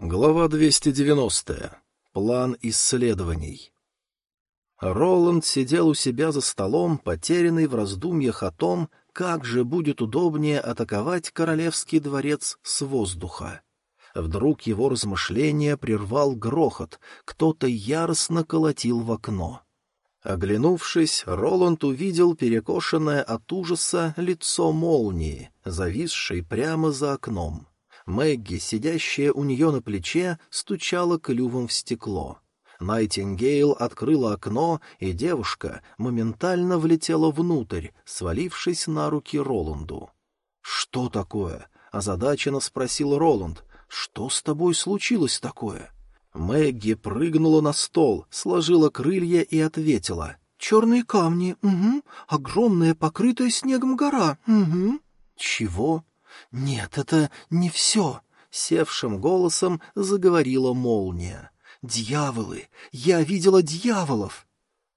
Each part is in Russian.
Глава 290. План исследований. Роланд сидел у себя за столом, потерянный в раздумьях о том, как же будет удобнее атаковать королевский дворец с воздуха. Вдруг его размышления прервал грохот, кто-то яростно колотил в окно. Оглянувшись, Роланд увидел перекошенное от ужаса лицо молнии, зависшей прямо за окном. Мэгги, сидящая у нее на плече, стучала клювом в стекло. Найтингейл открыла окно, и девушка моментально влетела внутрь, свалившись на руки Роланду. «Что такое?» — озадаченно спросил Роланд. «Что с тобой случилось такое?» Мэгги прыгнула на стол, сложила крылья и ответила. «Черные камни, угу. Огромная, покрытая снегом гора, угу». «Чего?» «Нет, это не все», — севшим голосом заговорила молния. «Дьяволы! Я видела дьяволов!»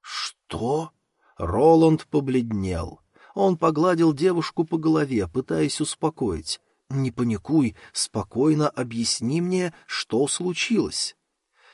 «Что?» Роланд побледнел. Он погладил девушку по голове, пытаясь успокоить. «Не паникуй, спокойно объясни мне, что случилось».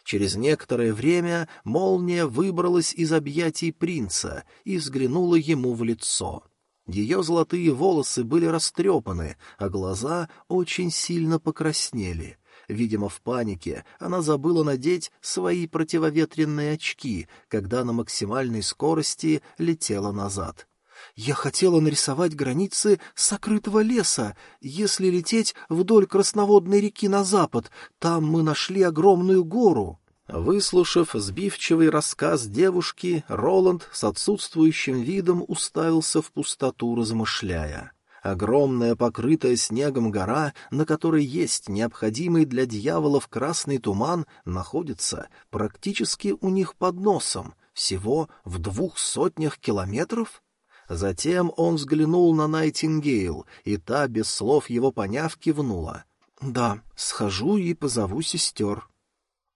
Через некоторое время молния выбралась из объятий принца и взглянула ему в лицо. Ее золотые волосы были растрепаны, а глаза очень сильно покраснели. Видимо, в панике она забыла надеть свои противоветренные очки, когда на максимальной скорости летела назад. «Я хотела нарисовать границы сокрытого леса. Если лететь вдоль Красноводной реки на запад, там мы нашли огромную гору». Выслушав сбивчивый рассказ девушки, Роланд с отсутствующим видом уставился в пустоту, размышляя. Огромная, покрытая снегом гора, на которой есть необходимый для дьяволов красный туман, находится практически у них под носом, всего в двух сотнях километров? Затем он взглянул на Найтингейл, и та, без слов его поняв, кивнула. «Да, схожу и позову сестер».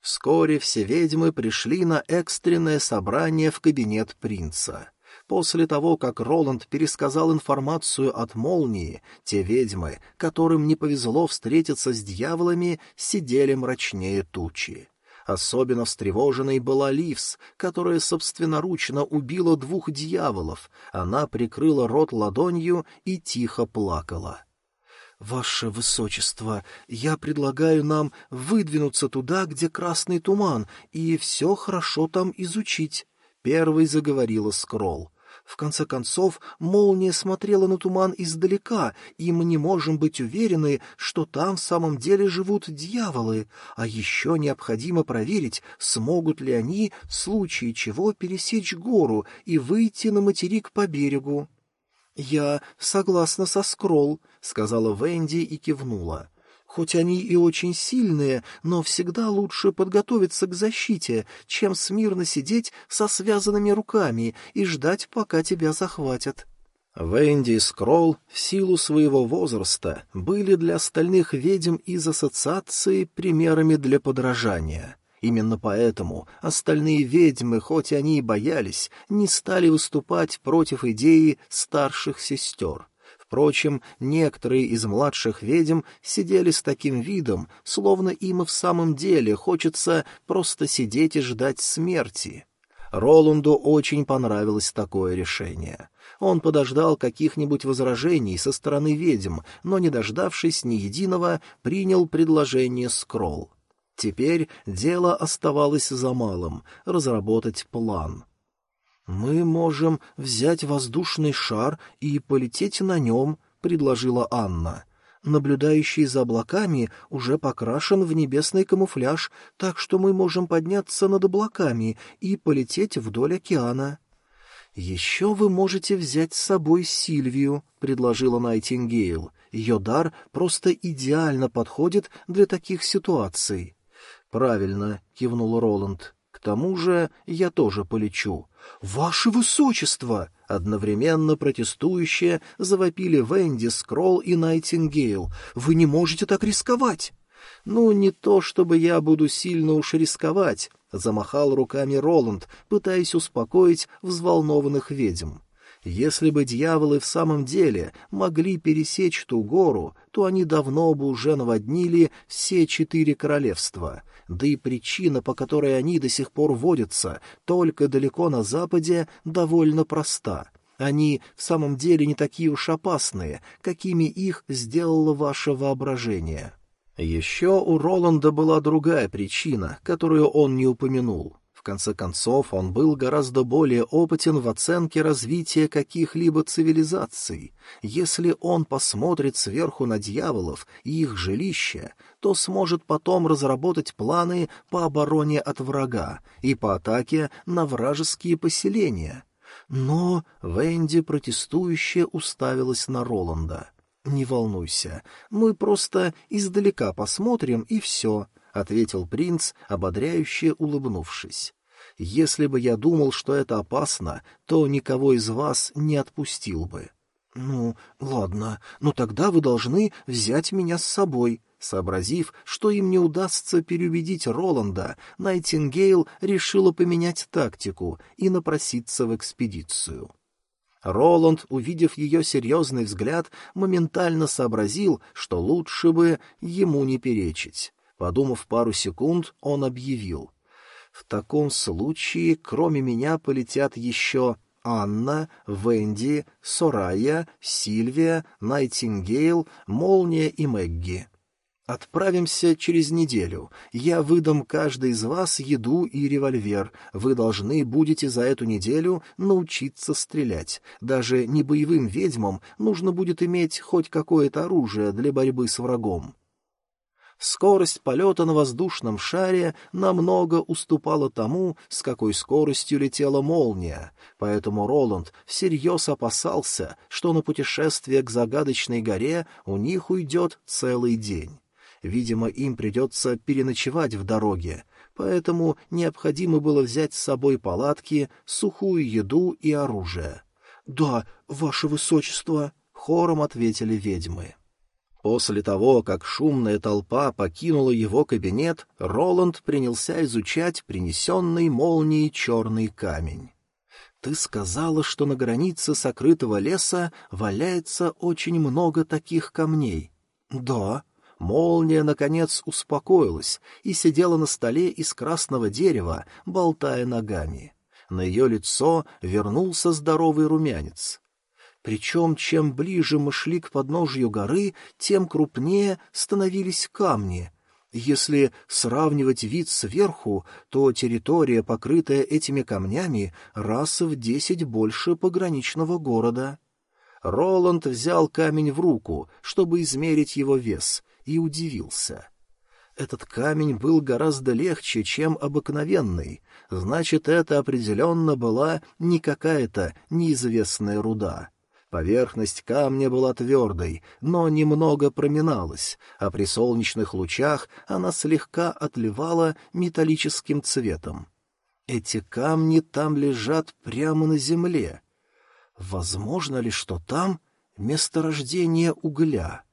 Вскоре все ведьмы пришли на экстренное собрание в кабинет принца. После того, как Роланд пересказал информацию от молнии, те ведьмы, которым не повезло встретиться с дьяволами, сидели мрачнее тучи. Особенно встревоженной была Ливс, которая собственноручно убила двух дьяволов. Она прикрыла рот ладонью и тихо плакала. «Ваше Высочество, я предлагаю нам выдвинуться туда, где красный туман, и все хорошо там изучить», — первой заговорила Скролл. В конце концов, молния смотрела на туман издалека, и мы не можем быть уверены, что там в самом деле живут дьяволы, а еще необходимо проверить, смогут ли они в случае чего пересечь гору и выйти на материк по берегу. «Я согласна со Скролл», — сказала Венди и кивнула. «Хоть они и очень сильные, но всегда лучше подготовиться к защите, чем смирно сидеть со связанными руками и ждать, пока тебя захватят». Венди и Скролл в силу своего возраста были для остальных ведьм из ассоциации примерами для подражания — Именно поэтому остальные ведьмы, хоть они и боялись, не стали выступать против идеи старших сестер. Впрочем, некоторые из младших ведьм сидели с таким видом, словно им и в самом деле хочется просто сидеть и ждать смерти. Роланду очень понравилось такое решение. Он подождал каких-нибудь возражений со стороны ведьм, но, не дождавшись ни единого, принял предложение Скролл. Теперь дело оставалось за малым — разработать план. «Мы можем взять воздушный шар и полететь на нем», — предложила Анна. «Наблюдающий за облаками уже покрашен в небесный камуфляж, так что мы можем подняться над облаками и полететь вдоль океана». «Еще вы можете взять с собой Сильвию», — предложила Найтингейл. «Ее дар просто идеально подходит для таких ситуаций». «Правильно», — кивнул Роланд. «К тому же я тоже полечу». «Ваше высочество!» — одновременно протестующие завопили Венди, Скролл и Найтингейл. «Вы не можете так рисковать!» «Ну, не то чтобы я буду сильно уж рисковать», — замахал руками Роланд, пытаясь успокоить взволнованных ведьм. Если бы дьяволы в самом деле могли пересечь ту гору, то они давно бы уже наводнили все четыре королевства. Да и причина, по которой они до сих пор водятся, только далеко на западе, довольно проста. Они в самом деле не такие уж опасные, какими их сделало ваше воображение. Еще у Роланда была другая причина, которую он не упомянул. В конце концов, он был гораздо более опытен в оценке развития каких-либо цивилизаций. Если он посмотрит сверху на дьяволов и их жилища, то сможет потом разработать планы по обороне от врага и по атаке на вражеские поселения. Но Венди протестующе уставилась на Роланда. «Не волнуйся, мы просто издалека посмотрим, и все», — ответил принц, ободряюще улыбнувшись. «Если бы я думал, что это опасно, то никого из вас не отпустил бы». «Ну, ладно, но тогда вы должны взять меня с собой», Сообразив, что им не удастся переубедить Роланда, Найтингейл решила поменять тактику и напроситься в экспедицию. Роланд, увидев ее серьезный взгляд, моментально сообразил, что лучше бы ему не перечить. Подумав пару секунд, он объявил. «В таком случае, кроме меня, полетят еще Анна, Венди, Сорая, Сильвия, Найтингейл, Молния и Мэгги. Отправимся через неделю. Я выдам каждой из вас еду и револьвер. Вы должны будете за эту неделю научиться стрелять. Даже не боевым ведьмам нужно будет иметь хоть какое-то оружие для борьбы с врагом. Скорость полета на воздушном шаре намного уступала тому, с какой скоростью летела молния, поэтому Роланд всерьез опасался, что на путешествие к загадочной горе у них уйдет целый день. Видимо, им придется переночевать в дороге, поэтому необходимо было взять с собой палатки, сухую еду и оружие. — Да, ваше высочество, — хором ответили ведьмы. После того, как шумная толпа покинула его кабинет, Роланд принялся изучать принесенный молнией черный камень. «Ты сказала, что на границе сокрытого леса валяется очень много таких камней». «Да», Молния, наконец, успокоилась и сидела на столе из красного дерева, болтая ногами. На ее лицо вернулся здоровый румянец. Причем, чем ближе мы шли к подножью горы, тем крупнее становились камни. Если сравнивать вид сверху, то территория, покрытая этими камнями, раз в десять больше пограничного города. Роланд взял камень в руку, чтобы измерить его вес, и удивился. Этот камень был гораздо легче, чем обыкновенный, значит, это определенно была не какая-то неизвестная руда. Поверхность камня была твердой, но немного проминалась, а при солнечных лучах она слегка отливала металлическим цветом. Эти камни там лежат прямо на земле. Возможно ли, что там месторождение угля?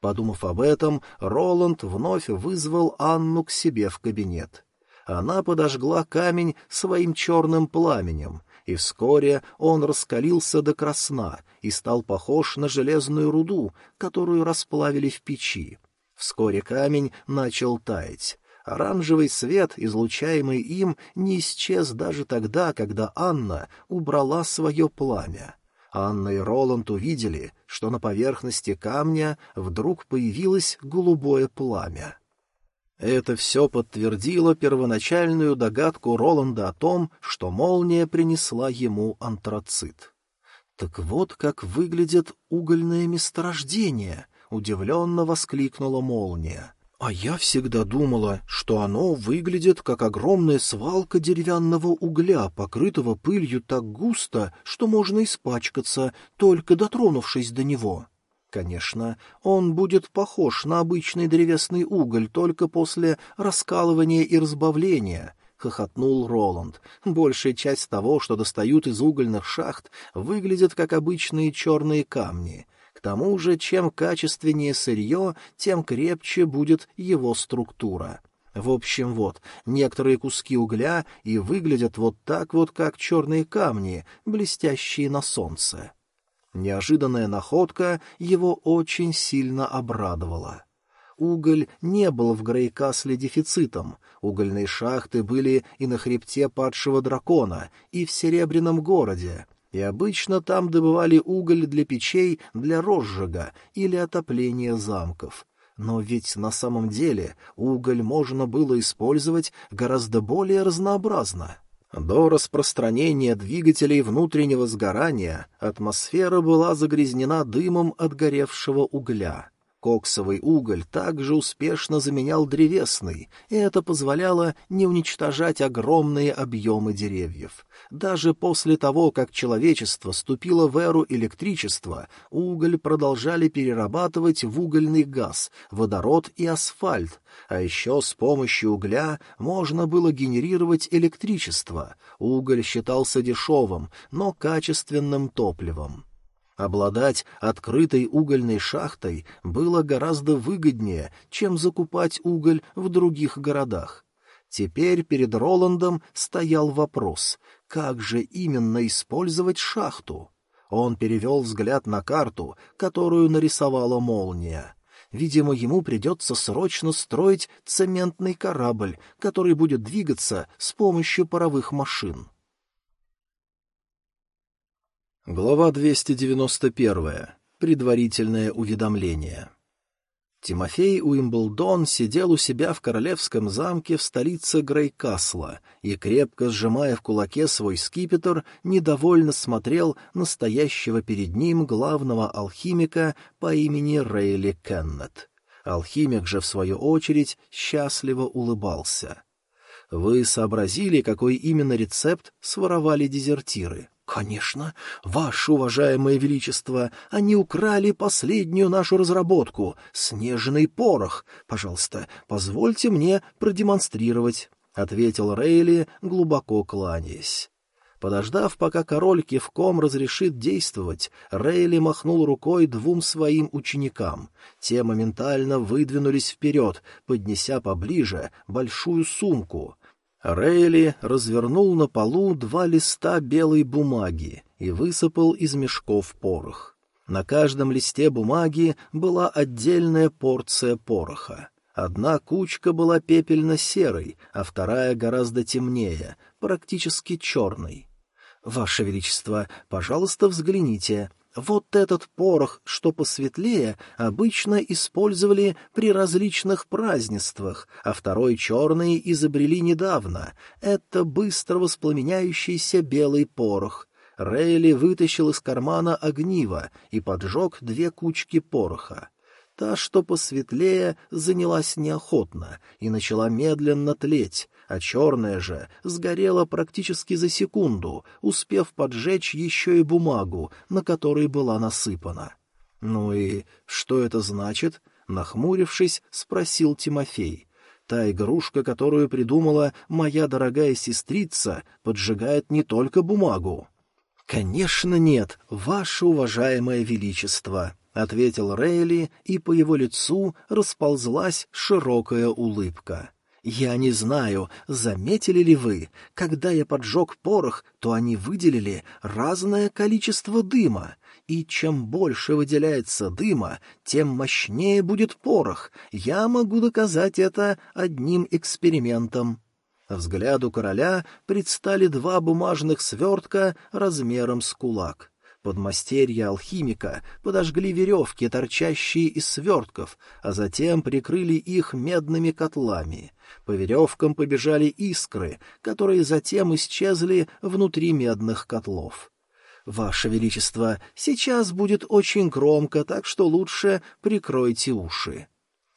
Подумав об этом, Роланд вновь вызвал Анну к себе в кабинет. Она подожгла камень своим черным пламенем, и вскоре он раскалился до красна и стал похож на железную руду, которую расплавили в печи. Вскоре камень начал таять. Оранжевый свет, излучаемый им, не исчез даже тогда, когда Анна убрала свое пламя. Анна и Роланд увидели, что на поверхности камня вдруг появилось голубое пламя. Это все подтвердило первоначальную догадку Роланда о том, что молния принесла ему антрацит. «Так вот как выглядит угольное месторождение!» — удивленно воскликнула молния. А я всегда думала, что оно выглядит как огромная свалка деревянного угля, покрытого пылью так густо, что можно испачкаться, только дотронувшись до него. Конечно, он будет похож на обычный древесный уголь только после раскалывания и разбавления —— хохотнул Роланд. «Большая часть того, что достают из угольных шахт, выглядит как обычные черные камни тому же, чем качественнее сырье, тем крепче будет его структура. В общем, вот, некоторые куски угля и выглядят вот так вот, как черные камни, блестящие на солнце. Неожиданная находка его очень сильно обрадовала. Уголь не был в Грейкасле дефицитом, угольные шахты были и на хребте падшего дракона, и в Серебряном городе, и обычно там добывали уголь для печей для розжига или отопления замков. Но ведь на самом деле уголь можно было использовать гораздо более разнообразно. До распространения двигателей внутреннего сгорания атмосфера была загрязнена дымом от горевшего угля. Коксовый уголь также успешно заменял древесный, и это позволяло не уничтожать огромные объемы деревьев. Даже после того, как человечество ступило в эру электричества, уголь продолжали перерабатывать в угольный газ, водород и асфальт, а еще с помощью угля можно было генерировать электричество. Уголь считался дешевым, но качественным топливом. Обладать открытой угольной шахтой было гораздо выгоднее, чем закупать уголь в других городах. Теперь перед Роландом стоял вопрос, как же именно использовать шахту? Он перевел взгляд на карту, которую нарисовала молния. Видимо, ему придется срочно строить цементный корабль, который будет двигаться с помощью паровых машин. Глава 291. Предварительное уведомление. Тимофей Уимблдон сидел у себя в королевском замке в столице Грейкасла и, крепко сжимая в кулаке свой скипетр, недовольно смотрел на стоящего перед ним главного алхимика по имени Рейли Кеннет. Алхимик же, в свою очередь, счастливо улыбался. «Вы сообразили, какой именно рецепт своровали дезертиры?» «Конечно, ваше уважаемое величество, они украли последнюю нашу разработку — снежный порох. Пожалуйста, позвольте мне продемонстрировать», — ответил Рейли, глубоко кланяясь. Подождав, пока король кивком разрешит действовать, Рейли махнул рукой двум своим ученикам. Те моментально выдвинулись вперед, поднеся поближе большую сумку — Рейли развернул на полу два листа белой бумаги и высыпал из мешков порох. На каждом листе бумаги была отдельная порция пороха. Одна кучка была пепельно-серой, а вторая гораздо темнее, практически черной. «Ваше Величество, пожалуйста, взгляните», вот этот порох, что посветлее, обычно использовали при различных празднествах, а второй черный изобрели недавно. Это быстро воспламеняющийся белый порох. Рейли вытащил из кармана огниво и поджег две кучки пороха. Та, что посветлее, занялась неохотно и начала медленно тлеть, а черная же сгорела практически за секунду, успев поджечь еще и бумагу, на которой была насыпана. «Ну и что это значит?» — нахмурившись, спросил Тимофей. «Та игрушка, которую придумала моя дорогая сестрица, поджигает не только бумагу». «Конечно нет, ваше уважаемое величество», — ответил Рейли, и по его лицу расползлась широкая улыбка. Я не знаю, заметили ли вы, когда я поджег порох, то они выделили разное количество дыма, и чем больше выделяется дыма, тем мощнее будет порох. Я могу доказать это одним экспериментом. Взгляду короля предстали два бумажных свертка размером с кулак. Подмастерья алхимика подожгли веревки, торчащие из свертков, а затем прикрыли их медными котлами. По веревкам побежали искры, которые затем исчезли внутри медных котлов. «Ваше Величество, сейчас будет очень громко, так что лучше прикройте уши».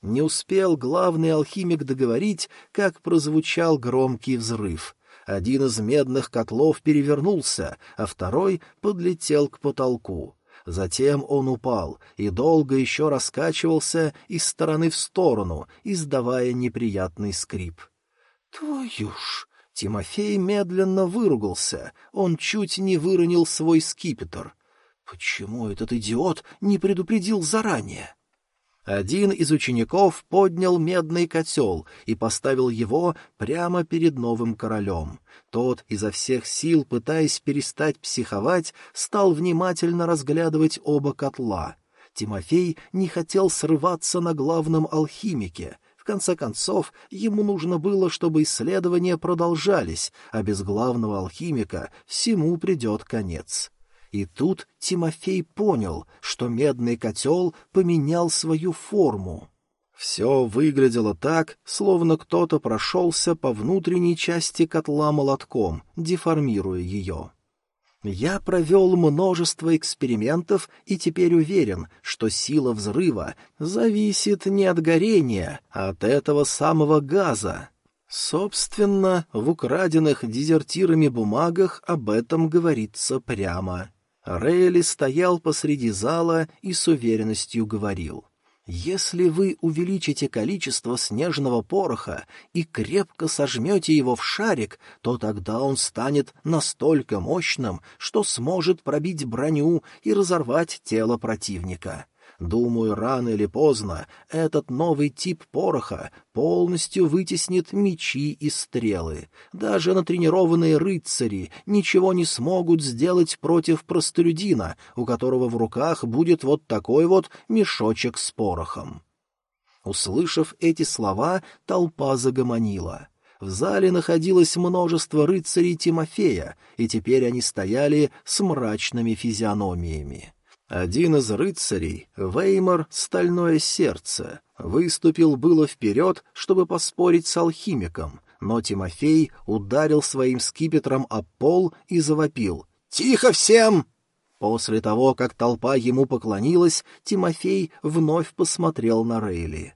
Не успел главный алхимик договорить, как прозвучал громкий взрыв — один из медных котлов перевернулся, а второй подлетел к потолку. Затем он упал и долго еще раскачивался из стороны в сторону, издавая неприятный скрип. «Твою ж!» Тимофей медленно выругался, он чуть не выронил свой скипетр. «Почему этот идиот не предупредил заранее?» Один из учеников поднял медный котел и поставил его прямо перед новым королем. Тот, изо всех сил пытаясь перестать психовать, стал внимательно разглядывать оба котла. Тимофей не хотел срываться на главном алхимике. В конце концов, ему нужно было, чтобы исследования продолжались, а без главного алхимика всему придет конец. И тут Тимофей понял, что медный котел поменял свою форму. Все выглядело так, словно кто-то прошелся по внутренней части котла молотком, деформируя ее. Я провел множество экспериментов и теперь уверен, что сила взрыва зависит не от горения, а от этого самого газа. Собственно, в украденных дезертирами бумагах об этом говорится прямо. Рейли стоял посреди зала и с уверенностью говорил. «Если вы увеличите количество снежного пороха и крепко сожмете его в шарик, то тогда он станет настолько мощным, что сможет пробить броню и разорвать тело противника. Думаю, рано или поздно этот новый тип пороха полностью вытеснит мечи и стрелы. Даже натренированные рыцари ничего не смогут сделать против простолюдина, у которого в руках будет вот такой вот мешочек с порохом. Услышав эти слова, толпа загомонила. В зале находилось множество рыцарей Тимофея, и теперь они стояли с мрачными физиономиями. Один из рыцарей, Веймар Стальное Сердце, выступил было вперед, чтобы поспорить с алхимиком, но Тимофей ударил своим скипетром об пол и завопил «Тихо всем!». После того, как толпа ему поклонилась, Тимофей вновь посмотрел на Рейли.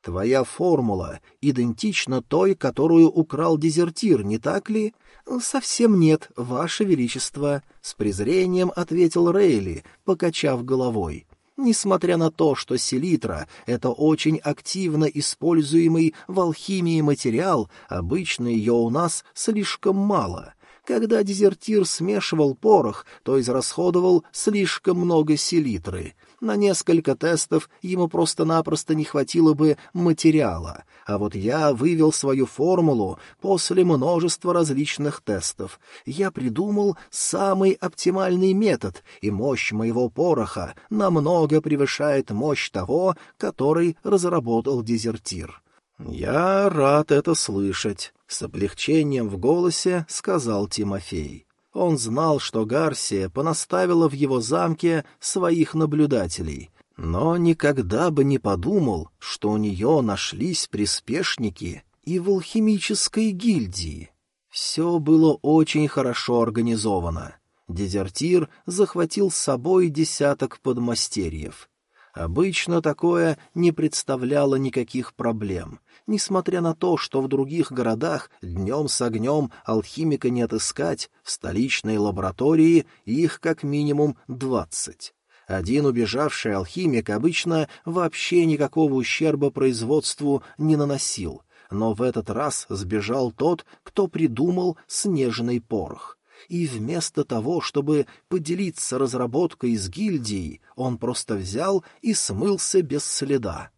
«Твоя формула идентична той, которую украл дезертир, не так ли?» «Совсем нет, Ваше Величество», — с презрением ответил Рейли, покачав головой. Несмотря на то, что селитра — это очень активно используемый в алхимии материал, обычно ее у нас слишком мало. Когда дезертир смешивал порох, то израсходовал слишком много селитры — на несколько тестов ему просто-напросто не хватило бы материала, а вот я вывел свою формулу после множества различных тестов. Я придумал самый оптимальный метод, и мощь моего пороха намного превышает мощь того, который разработал дезертир. «Я рад это слышать», — с облегчением в голосе сказал Тимофей. Он знал, что Гарсия понаставила в его замке своих наблюдателей, но никогда бы не подумал, что у нее нашлись приспешники и в алхимической гильдии. Все было очень хорошо организовано. Дезертир захватил с собой десяток подмастерьев. Обычно такое не представляло никаких проблем, Несмотря на то, что в других городах днем с огнем алхимика не отыскать, в столичной лаборатории их как минимум двадцать. Один убежавший алхимик обычно вообще никакого ущерба производству не наносил, но в этот раз сбежал тот, кто придумал снежный порох. И вместо того, чтобы поделиться разработкой с гильдией, он просто взял и смылся без следа.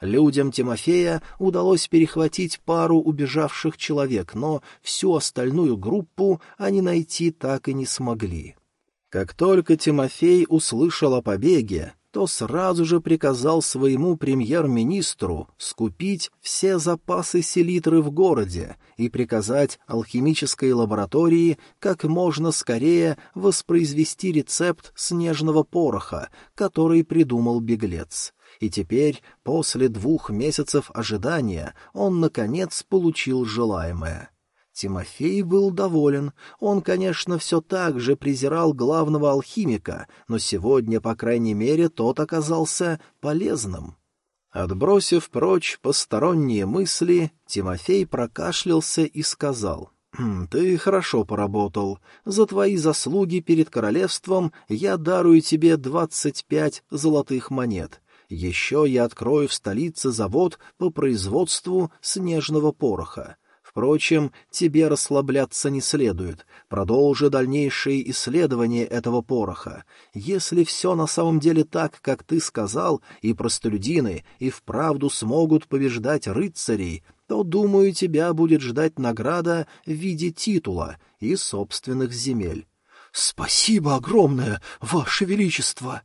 Людям Тимофея удалось перехватить пару убежавших человек, но всю остальную группу они найти так и не смогли. Как только Тимофей услышал о побеге, то сразу же приказал своему премьер-министру скупить все запасы селитры в городе и приказать алхимической лаборатории как можно скорее воспроизвести рецепт снежного пороха, который придумал беглец и теперь, после двух месяцев ожидания, он, наконец, получил желаемое. Тимофей был доволен. Он, конечно, все так же презирал главного алхимика, но сегодня, по крайней мере, тот оказался полезным. Отбросив прочь посторонние мысли, Тимофей прокашлялся и сказал — «Ты хорошо поработал. За твои заслуги перед королевством я дарую тебе двадцать пять золотых монет. Еще я открою в столице завод по производству снежного пороха. Впрочем, тебе расслабляться не следует. Продолжи дальнейшие исследования этого пороха. Если все на самом деле так, как ты сказал, и простолюдины и вправду смогут побеждать рыцарей, то, думаю, тебя будет ждать награда в виде титула и собственных земель. — Спасибо огромное, Ваше Величество!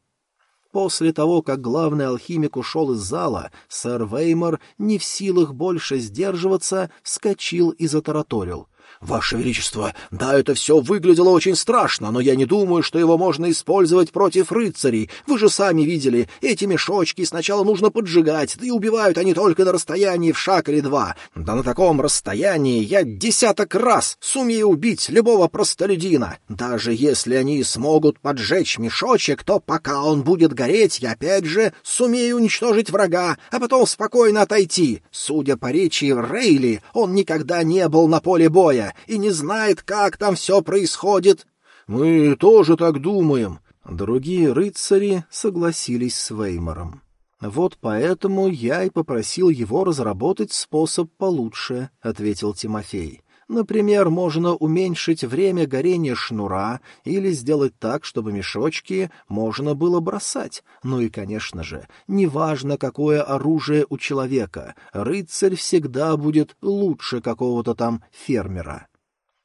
После того, как главный алхимик ушел из зала, сэр Веймор, не в силах больше сдерживаться, вскочил и затараторил. «Ваше Величество, да, это все выглядело очень страшно, но я не думаю, что его можно использовать против рыцарей. Вы же сами видели, эти мешочки сначала нужно поджигать, да и убивают они только на расстоянии в шаг или два. Да на таком расстоянии я десяток раз сумею убить любого простолюдина. Даже если они смогут поджечь мешочек, то пока он будет гореть, я опять же сумею уничтожить врага, а потом спокойно отойти. Судя по речи Рейли, он никогда не был на поле боя, и не знает, как там все происходит. Мы тоже так думаем. Другие рыцари согласились с Веймором. Вот поэтому я и попросил его разработать способ получше, ответил Тимофей. Например, можно уменьшить время горения шнура или сделать так, чтобы мешочки можно было бросать. Ну и, конечно же, неважно, какое оружие у человека, рыцарь всегда будет лучше какого-то там фермера.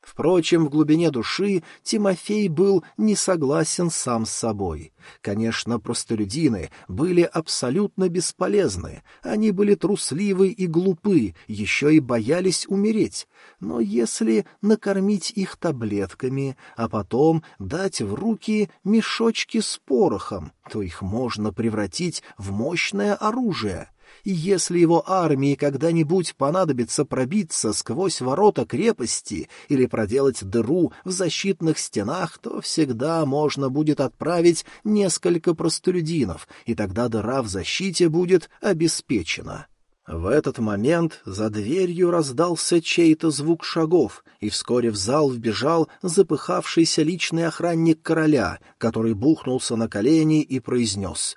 Впрочем, в глубине души Тимофей был не согласен сам с собой. Конечно, простолюдины были абсолютно бесполезны, они были трусливы и глупы, еще и боялись умереть. Но если накормить их таблетками, а потом дать в руки мешочки с порохом, то их можно превратить в мощное оружие — и если его армии когда-нибудь понадобится пробиться сквозь ворота крепости или проделать дыру в защитных стенах, то всегда можно будет отправить несколько простолюдинов, и тогда дыра в защите будет обеспечена. В этот момент за дверью раздался чей-то звук шагов, и вскоре в зал вбежал запыхавшийся личный охранник короля, который бухнулся на колени и произнес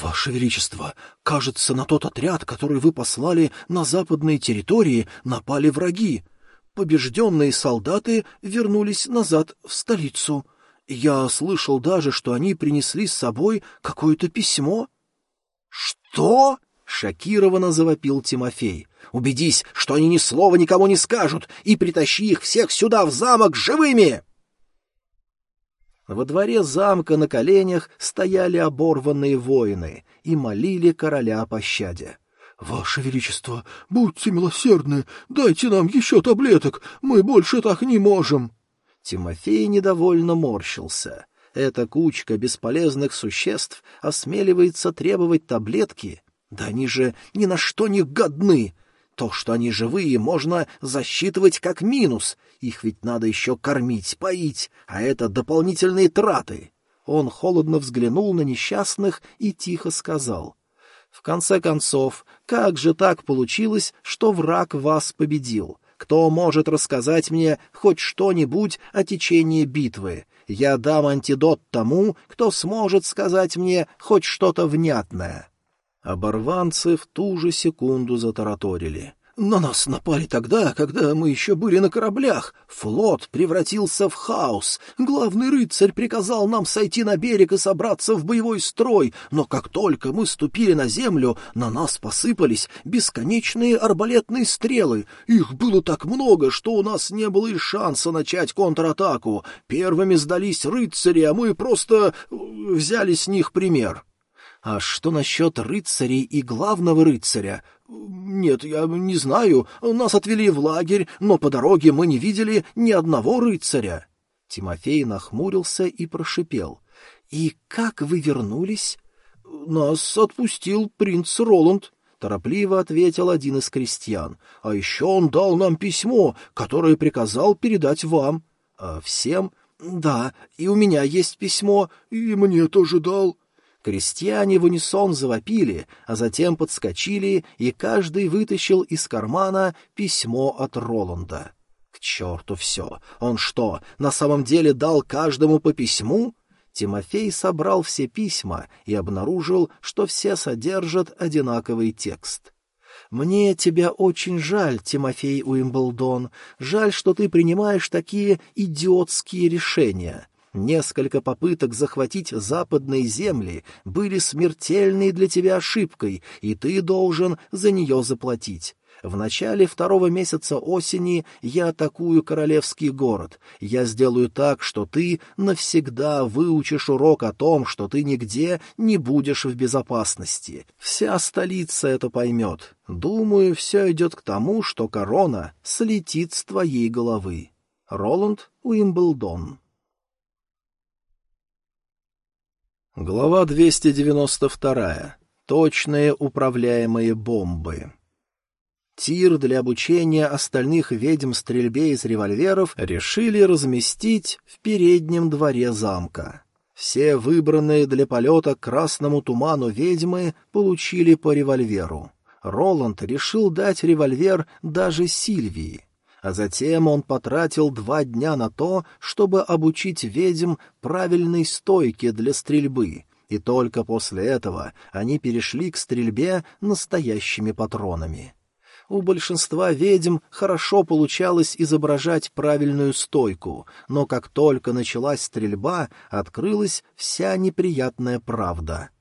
«Ваше Величество, кажется, на тот отряд, который вы послали на западные территории, напали враги. Побежденные солдаты вернулись назад в столицу. Я слышал даже, что они принесли с собой какое-то письмо». «Что?» — шокированно завопил Тимофей. «Убедись, что они ни слова никому не скажут, и притащи их всех сюда, в замок, живыми!» Во дворе замка на коленях стояли оборванные воины и молили короля о пощаде. — Ваше Величество, будьте милосердны, дайте нам еще таблеток, мы больше так не можем. Тимофей недовольно морщился. Эта кучка бесполезных существ осмеливается требовать таблетки. Да они же ни на что не годны. То, что они живые, можно засчитывать как минус. Их ведь надо еще кормить, поить, а это дополнительные траты. Он холодно взглянул на несчастных и тихо сказал. «В конце концов, как же так получилось, что враг вас победил? Кто может рассказать мне хоть что-нибудь о течении битвы? Я дам антидот тому, кто сможет сказать мне хоть что-то внятное». Оборванцы в ту же секунду затараторили. «На нас напали тогда, когда мы еще были на кораблях. Флот превратился в хаос. Главный рыцарь приказал нам сойти на берег и собраться в боевой строй, но как только мы ступили на землю, на нас посыпались бесконечные арбалетные стрелы. Их было так много, что у нас не было и шанса начать контратаку. Первыми сдались рыцари, а мы просто взяли с них пример». А что насчет рыцарей и главного рыцаря? Нет, я не знаю. Нас отвели в лагерь, но по дороге мы не видели ни одного рыцаря. Тимофей нахмурился и прошипел. — И как вы вернулись? — Нас отпустил принц Роланд, — торопливо ответил один из крестьян. — А еще он дал нам письмо, которое приказал передать вам. — А всем? — Да, и у меня есть письмо, и мне тоже дал. — Крестьяне в унисон завопили, а затем подскочили, и каждый вытащил из кармана письмо от Роланда. К черту все! Он что, на самом деле дал каждому по письму? Тимофей собрал все письма и обнаружил, что все содержат одинаковый текст. «Мне тебя очень жаль, Тимофей Уимблдон. Жаль, что ты принимаешь такие идиотские решения. Несколько попыток захватить западные земли были смертельной для тебя ошибкой, и ты должен за нее заплатить. В начале второго месяца осени я атакую королевский город. Я сделаю так, что ты навсегда выучишь урок о том, что ты нигде не будешь в безопасности. Вся столица это поймет. Думаю, все идет к тому, что корона слетит с твоей головы. Роланд Уимблдон Глава 292. Точные управляемые бомбы. Тир для обучения остальных ведьм стрельбе из револьверов решили разместить в переднем дворе замка. Все выбранные для полета красному туману ведьмы получили по револьверу. Роланд решил дать револьвер даже Сильвии а затем он потратил два дня на то, чтобы обучить ведьм правильной стойке для стрельбы, и только после этого они перешли к стрельбе настоящими патронами. У большинства ведьм хорошо получалось изображать правильную стойку, но как только началась стрельба, открылась вся неприятная правда —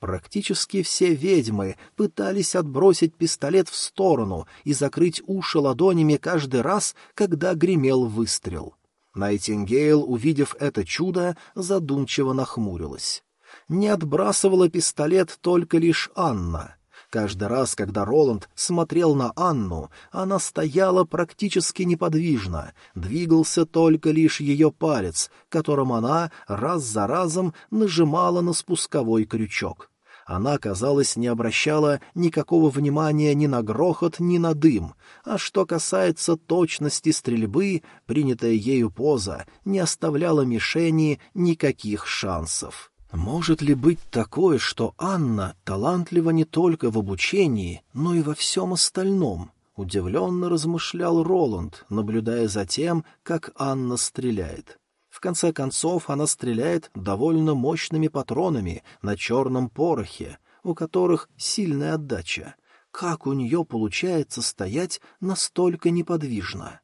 Практически все ведьмы пытались отбросить пистолет в сторону и закрыть уши ладонями каждый раз, когда гремел выстрел. Найтингейл, увидев это чудо, задумчиво нахмурилась. Не отбрасывала пистолет только лишь Анна. Каждый раз, когда Роланд смотрел на Анну, она стояла практически неподвижно, двигался только лишь ее палец, которым она раз за разом нажимала на спусковой крючок. Она, казалось, не обращала никакого внимания ни на грохот, ни на дым, а что касается точности стрельбы, принятая ею поза не оставляла мишени никаких шансов. Может ли быть такое, что Анна талантлива не только в обучении, но и во всем остальном? Удивленно размышлял Роланд, наблюдая за тем, как Анна стреляет. В конце концов, она стреляет довольно мощными патронами на черном порохе, у которых сильная отдача. Как у нее получается стоять настолько неподвижно?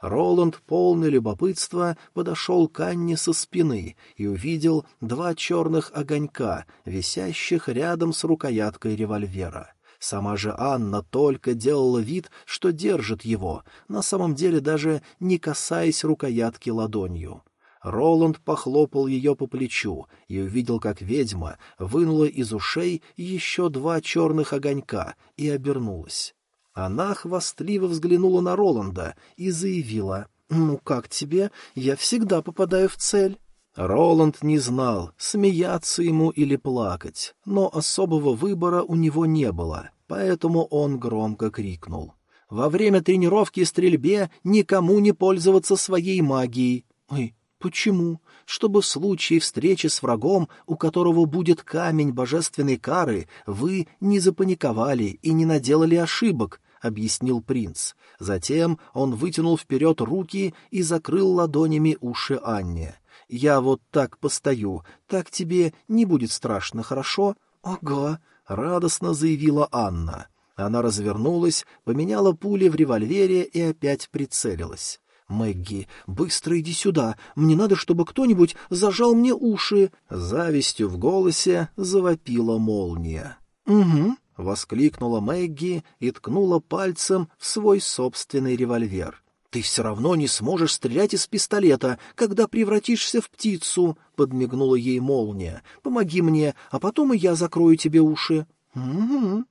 Роланд, полный любопытства, подошел к Анне со спины и увидел два черных огонька, висящих рядом с рукояткой револьвера. Сама же Анна только делала вид, что держит его, на самом деле даже не касаясь рукоятки ладонью. Роланд похлопал ее по плечу и увидел, как ведьма вынула из ушей еще два черных огонька и обернулась. Она хвастливо взглянула на Роланда и заявила, «Ну как тебе? Я всегда попадаю в цель». Роланд не знал, смеяться ему или плакать, но особого выбора у него не было, поэтому он громко крикнул. «Во время тренировки стрельбе никому не пользоваться своей магией!» «Ой, Почему? Чтобы в случае встречи с врагом, у которого будет камень божественной кары, вы не запаниковали и не наделали ошибок, — объяснил принц. Затем он вытянул вперед руки и закрыл ладонями уши Анне. «Я вот так постою, так тебе не будет страшно, хорошо?» «Ага», — радостно заявила Анна. Она развернулась, поменяла пули в револьвере и опять прицелилась. «Мэгги, быстро иди сюда. Мне надо, чтобы кто-нибудь зажал мне уши». Завистью в голосе завопила молния. «Угу», — воскликнула Мэгги и ткнула пальцем в свой собственный револьвер. «Ты все равно не сможешь стрелять из пистолета, когда превратишься в птицу», — подмигнула ей молния. «Помоги мне, а потом и я закрою тебе уши». «Угу»,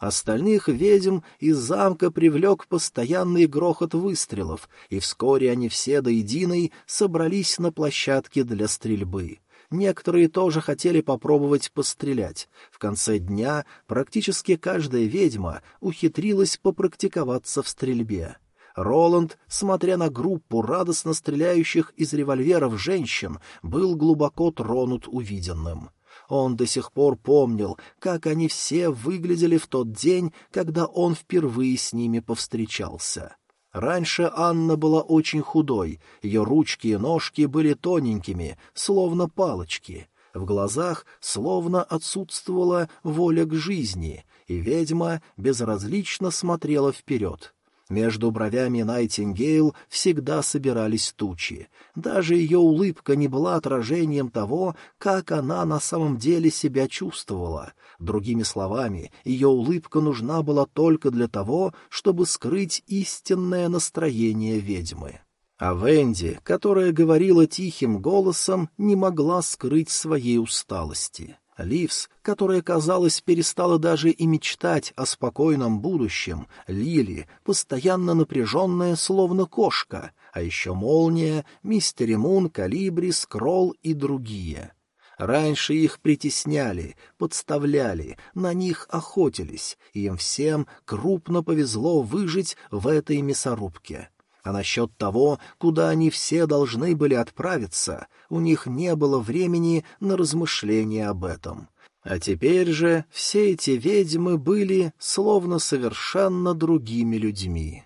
Остальных ведьм из замка привлек постоянный грохот выстрелов, и вскоре они все до единой собрались на площадке для стрельбы. Некоторые тоже хотели попробовать пострелять. В конце дня практически каждая ведьма ухитрилась попрактиковаться в стрельбе. Роланд, смотря на группу радостно стреляющих из револьверов женщин, был глубоко тронут увиденным. Он до сих пор помнил, как они все выглядели в тот день, когда он впервые с ними повстречался. Раньше Анна была очень худой, ее ручки и ножки были тоненькими, словно палочки. В глазах словно отсутствовала воля к жизни, и ведьма безразлично смотрела вперед. Между бровями Найтингейл всегда собирались тучи. Даже ее улыбка не была отражением того, как она на самом деле себя чувствовала. Другими словами, ее улыбка нужна была только для того, чтобы скрыть истинное настроение ведьмы. А Венди, которая говорила тихим голосом, не могла скрыть своей усталости. Ливс, которая, казалось, перестала даже и мечтать о спокойном будущем, Лили, постоянно напряженная, словно кошка, а еще Молния, Мистери Мун, Калибри, Скролл и другие. Раньше их притесняли, подставляли, на них охотились, и им всем крупно повезло выжить в этой мясорубке. А насчет того, куда они все должны были отправиться, у них не было времени на размышления об этом. А теперь же все эти ведьмы были словно совершенно другими людьми.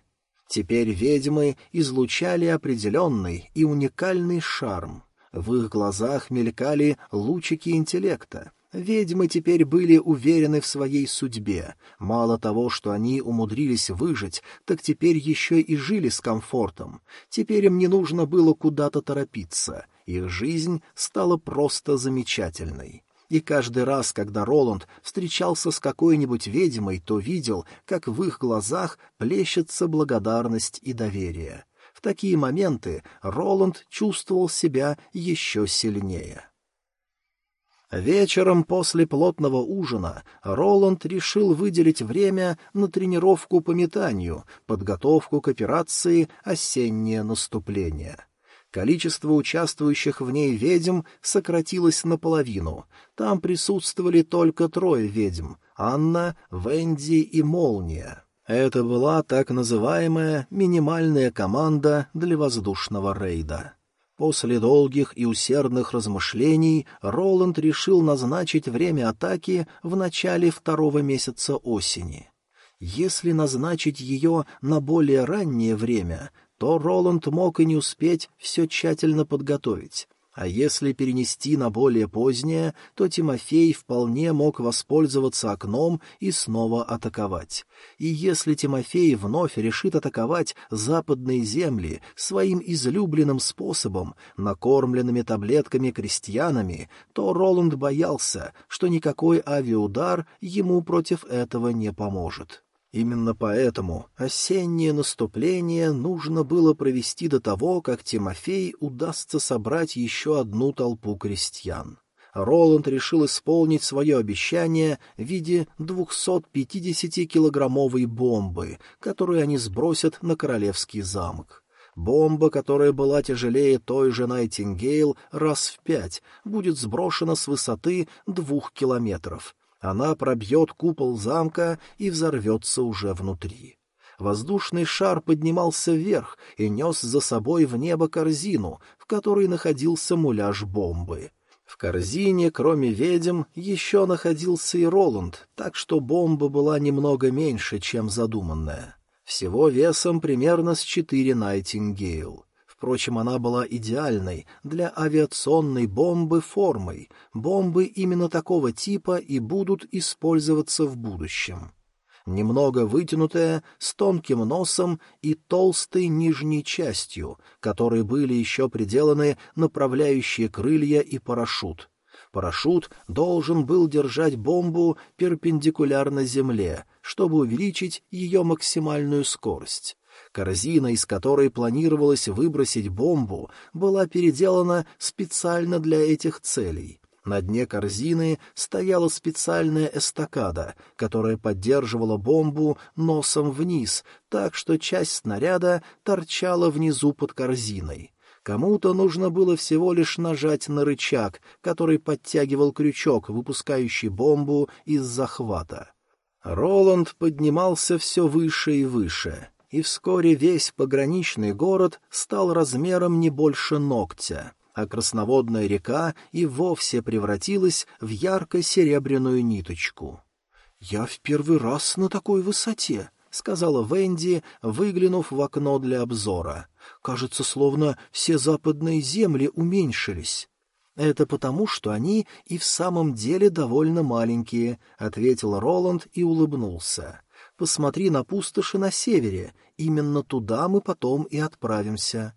Теперь ведьмы излучали определенный и уникальный шарм. В их глазах мелькали лучики интеллекта, Ведьмы теперь были уверены в своей судьбе. Мало того, что они умудрились выжить, так теперь еще и жили с комфортом. Теперь им не нужно было куда-то торопиться. Их жизнь стала просто замечательной. И каждый раз, когда Роланд встречался с какой-нибудь ведьмой, то видел, как в их глазах плещется благодарность и доверие. В такие моменты Роланд чувствовал себя еще сильнее. Вечером после плотного ужина Роланд решил выделить время на тренировку по метанию, подготовку к операции «Осеннее наступление». Количество участвующих в ней ведьм сократилось наполовину. Там присутствовали только трое ведьм — Анна, Венди и Молния. Это была так называемая минимальная команда для воздушного рейда. После долгих и усердных размышлений Роланд решил назначить время атаки в начале второго месяца осени. Если назначить ее на более раннее время, то Роланд мог и не успеть все тщательно подготовить. А если перенести на более позднее, то Тимофей вполне мог воспользоваться окном и снова атаковать. И если Тимофей вновь решит атаковать западные земли своим излюбленным способом, накормленными таблетками крестьянами, то Роланд боялся, что никакой авиаудар ему против этого не поможет. Именно поэтому осеннее наступление нужно было провести до того, как Тимофей удастся собрать еще одну толпу крестьян. Роланд решил исполнить свое обещание в виде 250-килограммовой бомбы, которую они сбросят на королевский замок. Бомба, которая была тяжелее той же Найтингейл раз в пять, будет сброшена с высоты двух километров — она пробьет купол замка и взорвется уже внутри. Воздушный шар поднимался вверх и нес за собой в небо корзину, в которой находился муляж бомбы. В корзине, кроме ведьм, еще находился и Роланд, так что бомба была немного меньше, чем задуманная. Всего весом примерно с четыре Найтингейл. Впрочем, она была идеальной для авиационной бомбы формой. Бомбы именно такого типа и будут использоваться в будущем. Немного вытянутая, с тонким носом и толстой нижней частью, которой были еще приделаны направляющие крылья и парашют. Парашют должен был держать бомбу перпендикулярно земле, чтобы увеличить ее максимальную скорость. Корзина, из которой планировалось выбросить бомбу, была переделана специально для этих целей. На дне корзины стояла специальная эстакада, которая поддерживала бомбу носом вниз, так что часть снаряда торчала внизу под корзиной. Кому-то нужно было всего лишь нажать на рычаг, который подтягивал крючок, выпускающий бомбу из захвата. Роланд поднимался все выше и выше и вскоре весь пограничный город стал размером не больше ногтя, а красноводная река и вовсе превратилась в ярко-серебряную ниточку. «Я в первый раз на такой высоте», — сказала Венди, выглянув в окно для обзора. «Кажется, словно все западные земли уменьшились». «Это потому, что они и в самом деле довольно маленькие», — ответил Роланд и улыбнулся. «Посмотри на пустоши на севере. Именно туда мы потом и отправимся».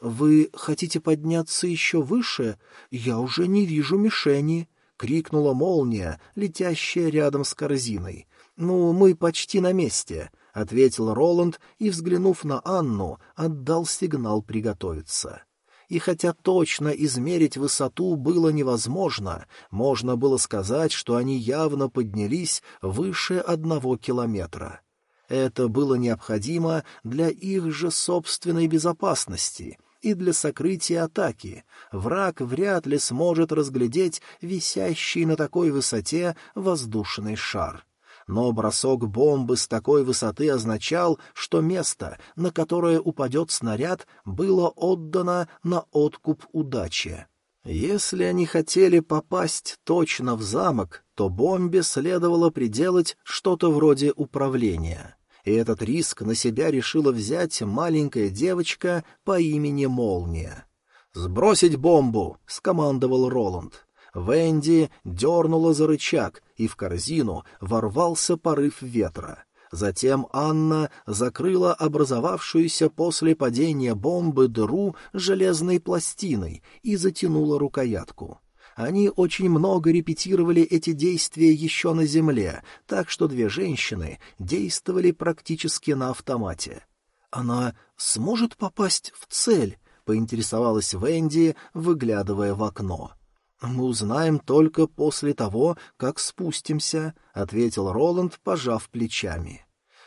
«Вы хотите подняться еще выше? Я уже не вижу мишени», — крикнула молния, летящая рядом с корзиной. «Ну, мы почти на месте», — ответил Роланд и, взглянув на Анну, отдал сигнал приготовиться. И хотя точно измерить высоту было невозможно, можно было сказать, что они явно поднялись выше одного километра. Это было необходимо для их же собственной безопасности и для сокрытия атаки. Враг вряд ли сможет разглядеть висящий на такой высоте воздушный шар но бросок бомбы с такой высоты означал, что место, на которое упадет снаряд, было отдано на откуп удачи. Если они хотели попасть точно в замок, то бомбе следовало приделать что-то вроде управления. И этот риск на себя решила взять маленькая девочка по имени Молния. «Сбросить бомбу!» — скомандовал Роланд. Венди дернула за рычаг, и в корзину ворвался порыв ветра. Затем Анна закрыла образовавшуюся после падения бомбы дыру железной пластиной и затянула рукоятку. Они очень много репетировали эти действия еще на земле, так что две женщины действовали практически на автомате. «Она сможет попасть в цель?» — поинтересовалась Венди, выглядывая в окно. «Мы узнаем только после того, как спустимся», — ответил Роланд, пожав плечами.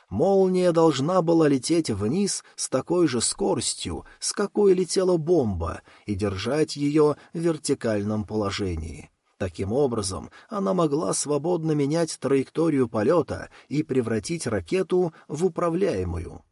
Молния должна была лететь вниз с такой же скоростью, с какой летела бомба, и держать ее в вертикальном положении. Таким образом, она могла свободно менять траекторию полета и превратить ракету в управляемую.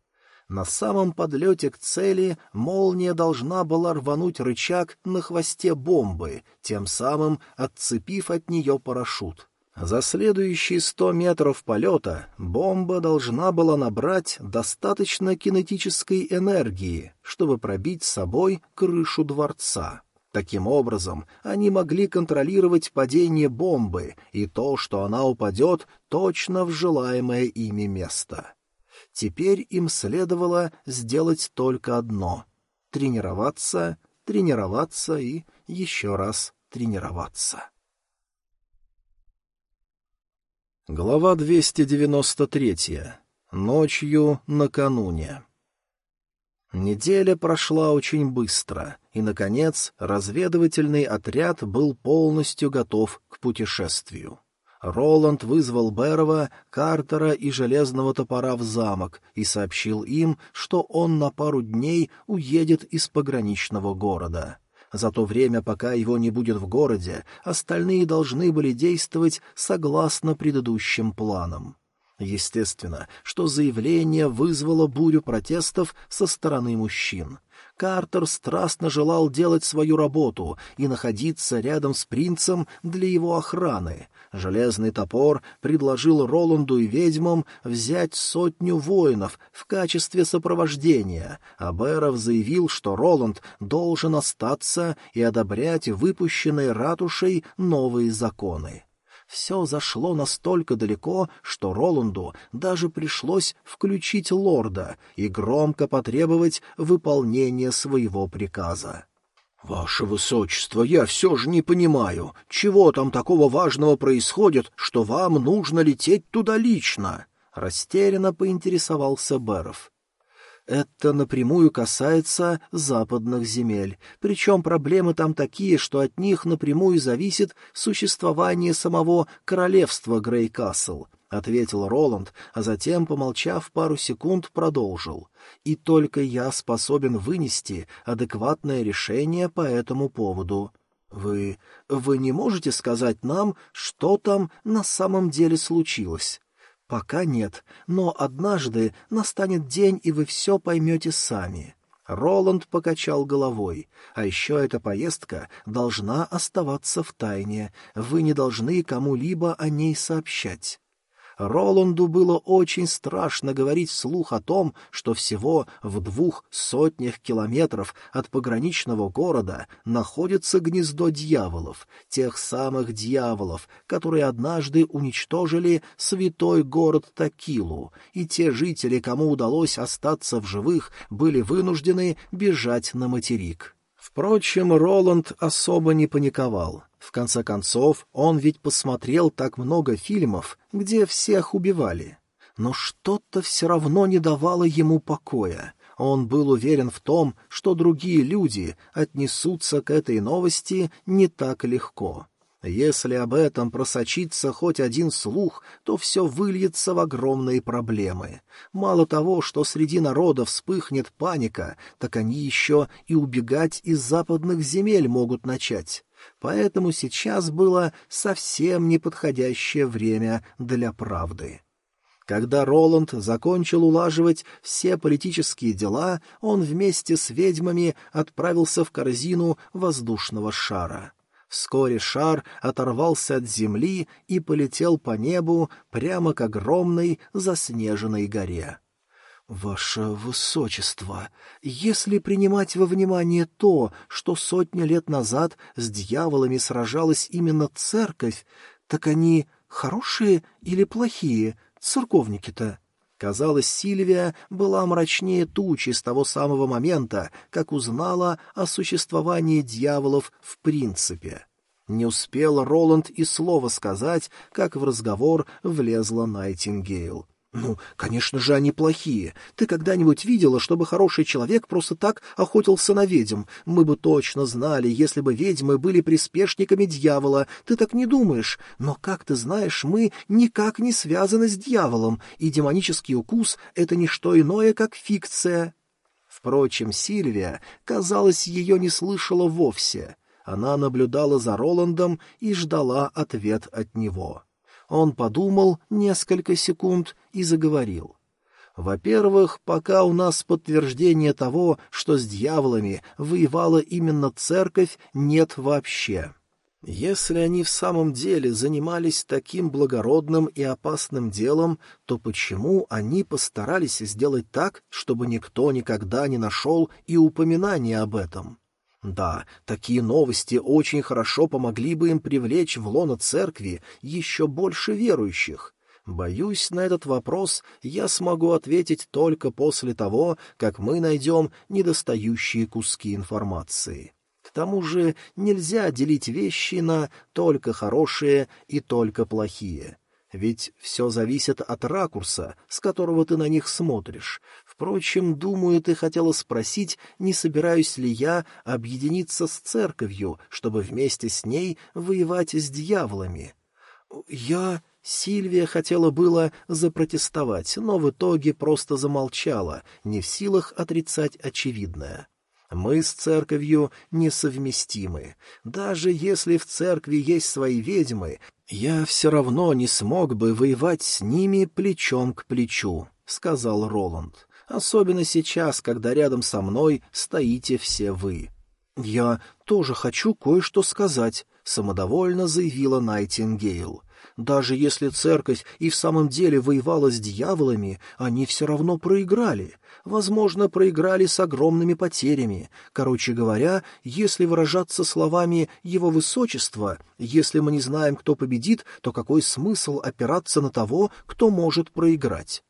На самом подлете к цели молния должна была рвануть рычаг на хвосте бомбы, тем самым отцепив от нее парашют. За следующие сто метров полета бомба должна была набрать достаточно кинетической энергии, чтобы пробить с собой крышу дворца. Таким образом, они могли контролировать падение бомбы и то, что она упадет точно в желаемое ими место. Теперь им следовало сделать только одно — тренироваться, тренироваться и еще раз тренироваться. Глава 293. Ночью накануне. Неделя прошла очень быстро, и, наконец, разведывательный отряд был полностью готов к путешествию. Роланд вызвал Берова, Картера и Железного топора в замок и сообщил им, что он на пару дней уедет из пограничного города. За то время, пока его не будет в городе, остальные должны были действовать согласно предыдущим планам. Естественно, что заявление вызвало бурю протестов со стороны мужчин. Картер страстно желал делать свою работу и находиться рядом с принцем для его охраны, Железный топор предложил Роланду и ведьмам взять сотню воинов в качестве сопровождения, а Беров заявил, что Роланд должен остаться и одобрять выпущенные ратушей новые законы. Все зашло настолько далеко, что Роланду даже пришлось включить лорда и громко потребовать выполнения своего приказа. «Ваше Высочество, я все же не понимаю, чего там такого важного происходит, что вам нужно лететь туда лично?» Растерянно поинтересовался Беров. Это напрямую касается западных земель, причем проблемы там такие, что от них напрямую зависит существование самого королевства Грейкасл. — ответил Роланд, а затем, помолчав пару секунд, продолжил. «И только я способен вынести адекватное решение по этому поводу. Вы... вы не можете сказать нам, что там на самом деле случилось?» «Пока нет, но однажды настанет день, и вы все поймете сами». Роланд покачал головой. «А еще эта поездка должна оставаться в тайне. Вы не должны кому-либо о ней сообщать». Роланду было очень страшно говорить вслух о том, что всего в двух сотнях километров от пограничного города находится гнездо дьяволов, тех самых дьяволов, которые однажды уничтожили святой город Такилу, и те жители, кому удалось остаться в живых, были вынуждены бежать на материк. Впрочем, Роланд особо не паниковал. В конце концов, он ведь посмотрел так много фильмов, где всех убивали. Но что-то все равно не давало ему покоя. Он был уверен в том, что другие люди отнесутся к этой новости не так легко. Если об этом просочится хоть один слух, то все выльется в огромные проблемы. Мало того, что среди народа вспыхнет паника, так они еще и убегать из западных земель могут начать. Поэтому сейчас было совсем неподходящее время для правды. Когда Роланд закончил улаживать все политические дела, он вместе с ведьмами отправился в корзину воздушного шара — Вскоре шар оторвался от земли и полетел по небу прямо к огромной заснеженной горе. «Ваше Высочество, если принимать во внимание то, что сотни лет назад с дьяволами сражалась именно церковь, так они хорошие или плохие, церковники-то?» Казалось, Сильвия была мрачнее тучи с того самого момента, как узнала о существовании дьяволов в принципе. Не успел Роланд и слова сказать, как в разговор влезла Найтингейл. «Ну, конечно же, они плохие. Ты когда-нибудь видела, чтобы хороший человек просто так охотился на ведьм? Мы бы точно знали, если бы ведьмы были приспешниками дьявола. Ты так не думаешь? Но, как ты знаешь, мы никак не связаны с дьяволом, и демонический укус — это не что иное, как фикция». Впрочем, Сильвия, казалось, ее не слышала вовсе. Она наблюдала за Роландом и ждала ответ от него. Он подумал несколько секунд и заговорил. Во-первых, пока у нас подтверждения того, что с дьяволами воевала именно церковь, нет вообще. Если они в самом деле занимались таким благородным и опасным делом, то почему они постарались сделать так, чтобы никто никогда не нашел и упоминания об этом? Да, такие новости очень хорошо помогли бы им привлечь в лоно церкви еще больше верующих. Боюсь, на этот вопрос я смогу ответить только после того, как мы найдем недостающие куски информации. К тому же нельзя делить вещи на только хорошие и только плохие. Ведь все зависит от ракурса, с которого ты на них смотришь. Впрочем, думаю, ты хотела спросить, не собираюсь ли я объединиться с церковью, чтобы вместе с ней воевать с дьяволами. Я... Сильвия хотела было запротестовать, но в итоге просто замолчала, не в силах отрицать очевидное. Мы с церковью несовместимы. Даже если в церкви есть свои ведьмы, я все равно не смог бы воевать с ними плечом к плечу, — сказал Роланд особенно сейчас, когда рядом со мной стоите все вы. «Я тоже хочу кое-что сказать», — самодовольно заявила Найтингейл. «Даже если церковь и в самом деле воевала с дьяволами, они все равно проиграли. Возможно, проиграли с огромными потерями. Короче говоря, если выражаться словами «Его Высочества», если мы не знаем, кто победит, то какой смысл опираться на того, кто может проиграть?»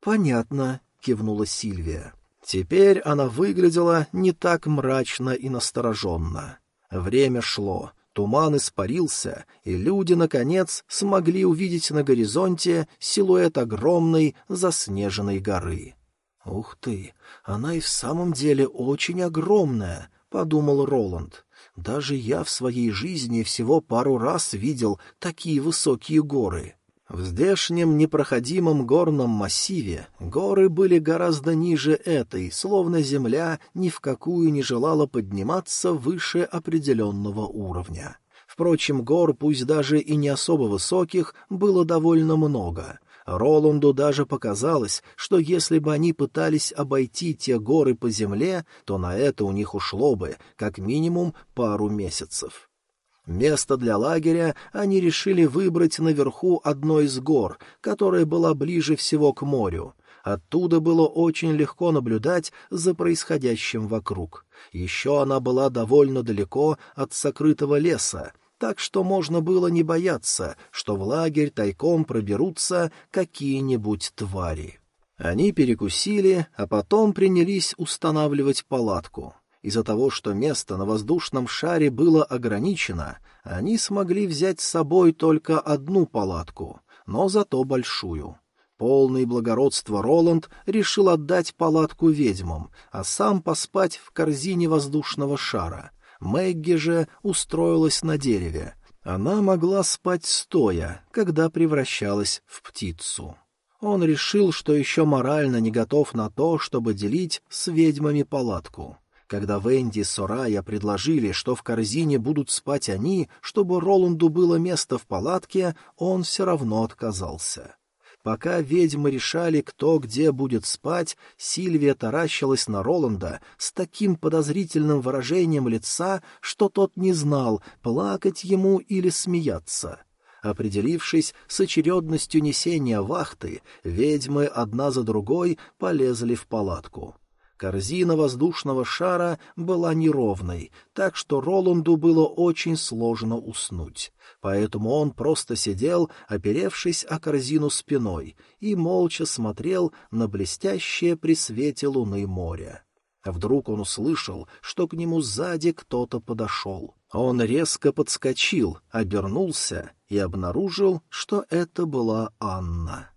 «Понятно», кивнула Сильвия. Теперь она выглядела не так мрачно и настороженно. Время шло, туман испарился, и люди, наконец, смогли увидеть на горизонте силуэт огромной заснеженной горы. «Ух ты! Она и в самом деле очень огромная!» — подумал Роланд. «Даже я в своей жизни всего пару раз видел такие высокие горы». В здешнем непроходимом горном массиве горы были гораздо ниже этой, словно земля ни в какую не желала подниматься выше определенного уровня. Впрочем, гор, пусть даже и не особо высоких, было довольно много. Роланду даже показалось, что если бы они пытались обойти те горы по земле, то на это у них ушло бы как минимум пару месяцев. Место для лагеря они решили выбрать наверху одной из гор, которая была ближе всего к морю. Оттуда было очень легко наблюдать за происходящим вокруг. Еще она была довольно далеко от сокрытого леса, так что можно было не бояться, что в лагерь тайком проберутся какие-нибудь твари. Они перекусили, а потом принялись устанавливать палатку. Из-за того, что место на воздушном шаре было ограничено, они смогли взять с собой только одну палатку, но зато большую. Полный благородства Роланд решил отдать палатку ведьмам, а сам поспать в корзине воздушного шара. Мэгги же устроилась на дереве. Она могла спать стоя, когда превращалась в птицу. Он решил, что еще морально не готов на то, чтобы делить с ведьмами палатку. Когда Венди и Сорая предложили, что в корзине будут спать они, чтобы Роланду было место в палатке, он все равно отказался. Пока ведьмы решали, кто где будет спать, Сильвия таращилась на Роланда с таким подозрительным выражением лица, что тот не знал, плакать ему или смеяться. Определившись с очередностью несения вахты, ведьмы одна за другой полезли в палатку. Корзина воздушного шара была неровной, так что Роланду было очень сложно уснуть. Поэтому он просто сидел, оперевшись о корзину спиной, и молча смотрел на блестящее при свете луны море. Вдруг он услышал, что к нему сзади кто-то подошел. Он резко подскочил, обернулся и обнаружил, что это была Анна.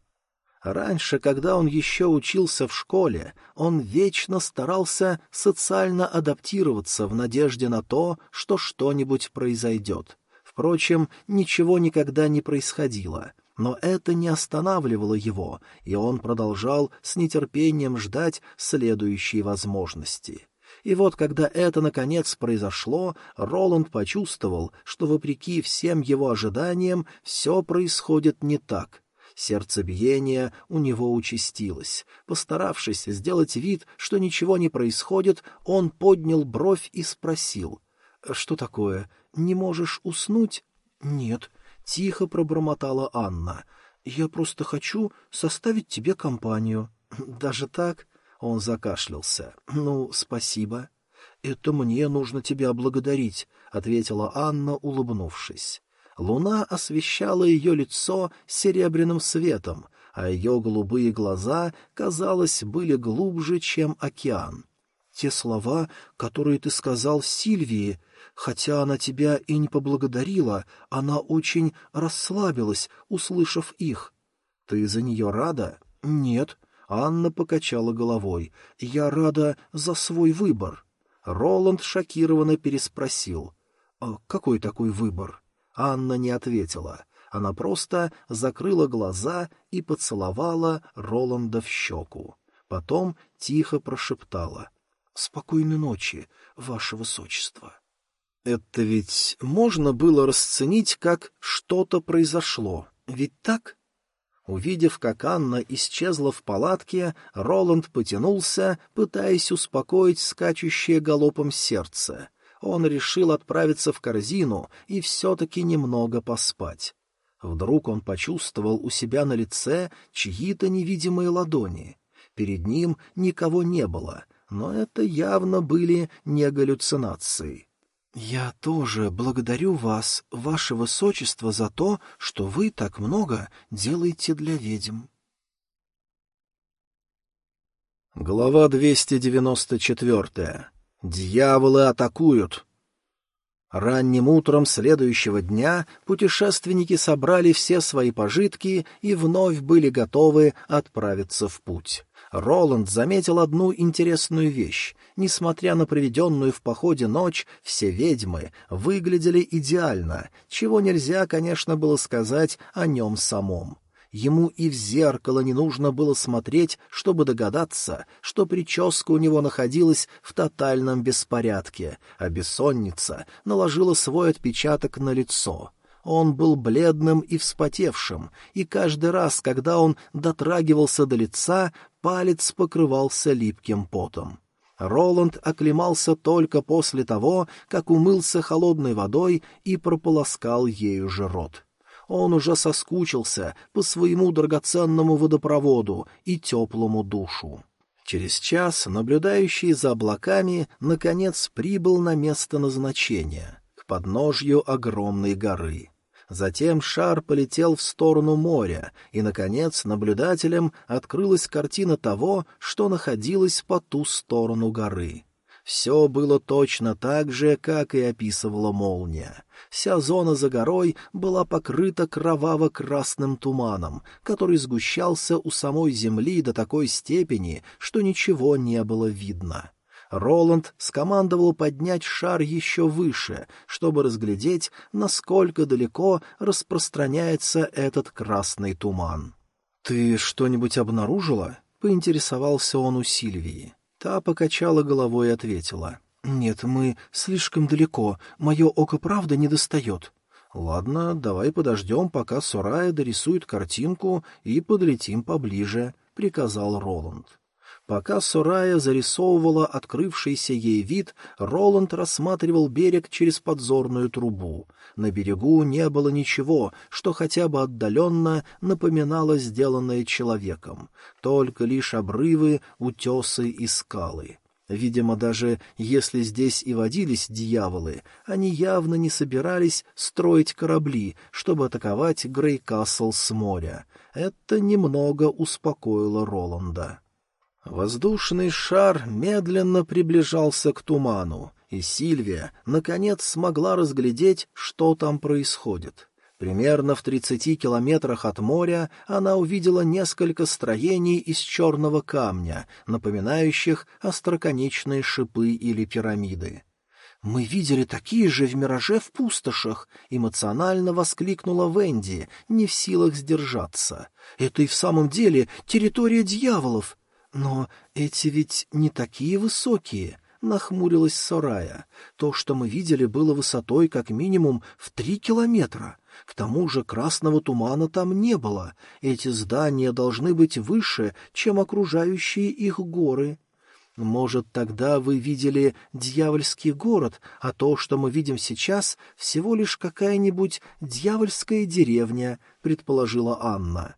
Раньше, когда он еще учился в школе, он вечно старался социально адаптироваться в надежде на то, что что-нибудь произойдет. Впрочем, ничего никогда не происходило. Но это не останавливало его, и он продолжал с нетерпением ждать следующей возможности. И вот, когда это, наконец, произошло, Роланд почувствовал, что, вопреки всем его ожиданиям, все происходит не так — Сердцебиение у него участилось. Постаравшись сделать вид, что ничего не происходит, он поднял бровь и спросил. — Что такое? Не можешь уснуть? — Нет, — тихо пробормотала Анна. — Я просто хочу составить тебе компанию. — Даже так? — он закашлялся. — Ну, спасибо. — Это мне нужно тебя благодарить, — ответила Анна, улыбнувшись. Луна освещала ее лицо серебряным светом, а ее голубые глаза, казалось, были глубже, чем океан. «Те слова, которые ты сказал Сильвии, хотя она тебя и не поблагодарила, она очень расслабилась, услышав их. Ты за нее рада?» «Нет», — Анна покачала головой. «Я рада за свой выбор». Роланд шокированно переспросил. «А «Какой такой выбор?» Анна не ответила. Она просто закрыла глаза и поцеловала Роланда в щеку. Потом тихо прошептала. — Спокойной ночи, ваше высочество. Это ведь можно было расценить как что-то произошло, ведь так? Увидев, как Анна исчезла в палатке, Роланд потянулся, пытаясь успокоить скачущее галопом сердце он решил отправиться в корзину и все-таки немного поспать. Вдруг он почувствовал у себя на лице чьи-то невидимые ладони. Перед ним никого не было, но это явно были не галлюцинации. «Я тоже благодарю вас, ваше высочество, за то, что вы так много делаете для ведьм». Глава 294. Дьяволы атакуют. Ранним утром следующего дня путешественники собрали все свои пожитки и вновь были готовы отправиться в путь. Роланд заметил одну интересную вещь. Несмотря на проведенную в походе ночь, все ведьмы выглядели идеально, чего нельзя, конечно, было сказать о нем самом. Ему и в зеркало не нужно было смотреть, чтобы догадаться, что прическа у него находилась в тотальном беспорядке, а бессонница наложила свой отпечаток на лицо. Он был бледным и вспотевшим, и каждый раз, когда он дотрагивался до лица, палец покрывался липким потом. Роланд оклемался только после того, как умылся холодной водой и прополоскал ею же рот. Он уже соскучился по своему драгоценному водопроводу и теплому душу. Через час наблюдающий за облаками наконец прибыл на место назначения, к подножью огромной горы. Затем шар полетел в сторону моря, и, наконец, наблюдателям открылась картина того, что находилось по ту сторону горы. Все было точно так же, как и описывала молния. Вся зона за горой была покрыта кроваво-красным туманом, который сгущался у самой земли до такой степени, что ничего не было видно. Роланд скомандовал поднять шар еще выше, чтобы разглядеть, насколько далеко распространяется этот красный туман. «Ты что-нибудь обнаружила?» — поинтересовался он у Сильвии. Та покачала головой и ответила. «Нет, мы слишком далеко. Мое око правда не достает». «Ладно, давай подождем, пока Сурая дорисует картинку и подлетим поближе», — приказал Роланд. Пока Сурая зарисовывала открывшийся ей вид, Роланд рассматривал берег через подзорную трубу. На берегу не было ничего, что хотя бы отдаленно напоминало сделанное человеком, только лишь обрывы, утесы и скалы. Видимо, даже если здесь и водились дьяволы, они явно не собирались строить корабли, чтобы атаковать Грейкасл с моря. Это немного успокоило Роланда. Воздушный шар медленно приближался к туману и Сильвия, наконец, смогла разглядеть, что там происходит. Примерно в тридцати километрах от моря она увидела несколько строений из черного камня, напоминающих остроконечные шипы или пирамиды. «Мы видели такие же в мираже в пустошах!» — эмоционально воскликнула Венди, не в силах сдержаться. «Это и в самом деле территория дьяволов! Но эти ведь не такие высокие!» нахмурилась Сорая. То, что мы видели, было высотой как минимум в три километра. К тому же красного тумана там не было. Эти здания должны быть выше, чем окружающие их горы. Может, тогда вы видели дьявольский город, а то, что мы видим сейчас, всего лишь какая-нибудь дьявольская деревня, предположила Анна.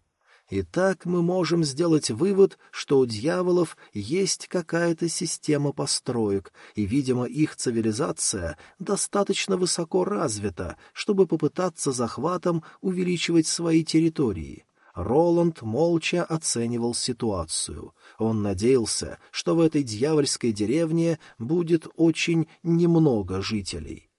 Итак, мы можем сделать вывод, что у дьяволов есть какая-то система построек, и, видимо, их цивилизация достаточно высоко развита, чтобы попытаться захватом увеличивать свои территории. Роланд молча оценивал ситуацию. Он надеялся, что в этой дьявольской деревне будет очень немного жителей.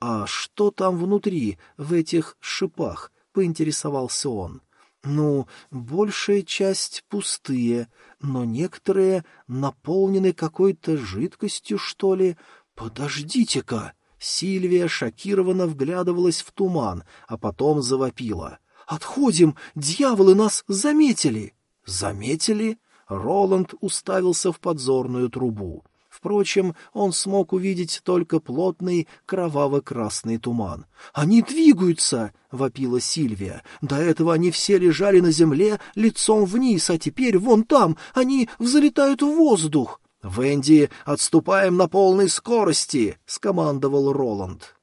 «А что там внутри, в этих шипах?» — поинтересовался он. Ну, большая часть пустые, но некоторые наполнены какой-то жидкостью, что ли. Подождите-ка! Сильвия шокированно вглядывалась в туман, а потом завопила. «Отходим! Дьяволы нас заметили!» «Заметили?» Роланд уставился в подзорную трубу. Впрочем, он смог увидеть только плотный кроваво-красный туман. «Они двигаются!» — вопила Сильвия. «До этого они все лежали на земле лицом вниз, а теперь вон там они взлетают в воздух!» «Венди, отступаем на полной скорости!» — скомандовал Роланд.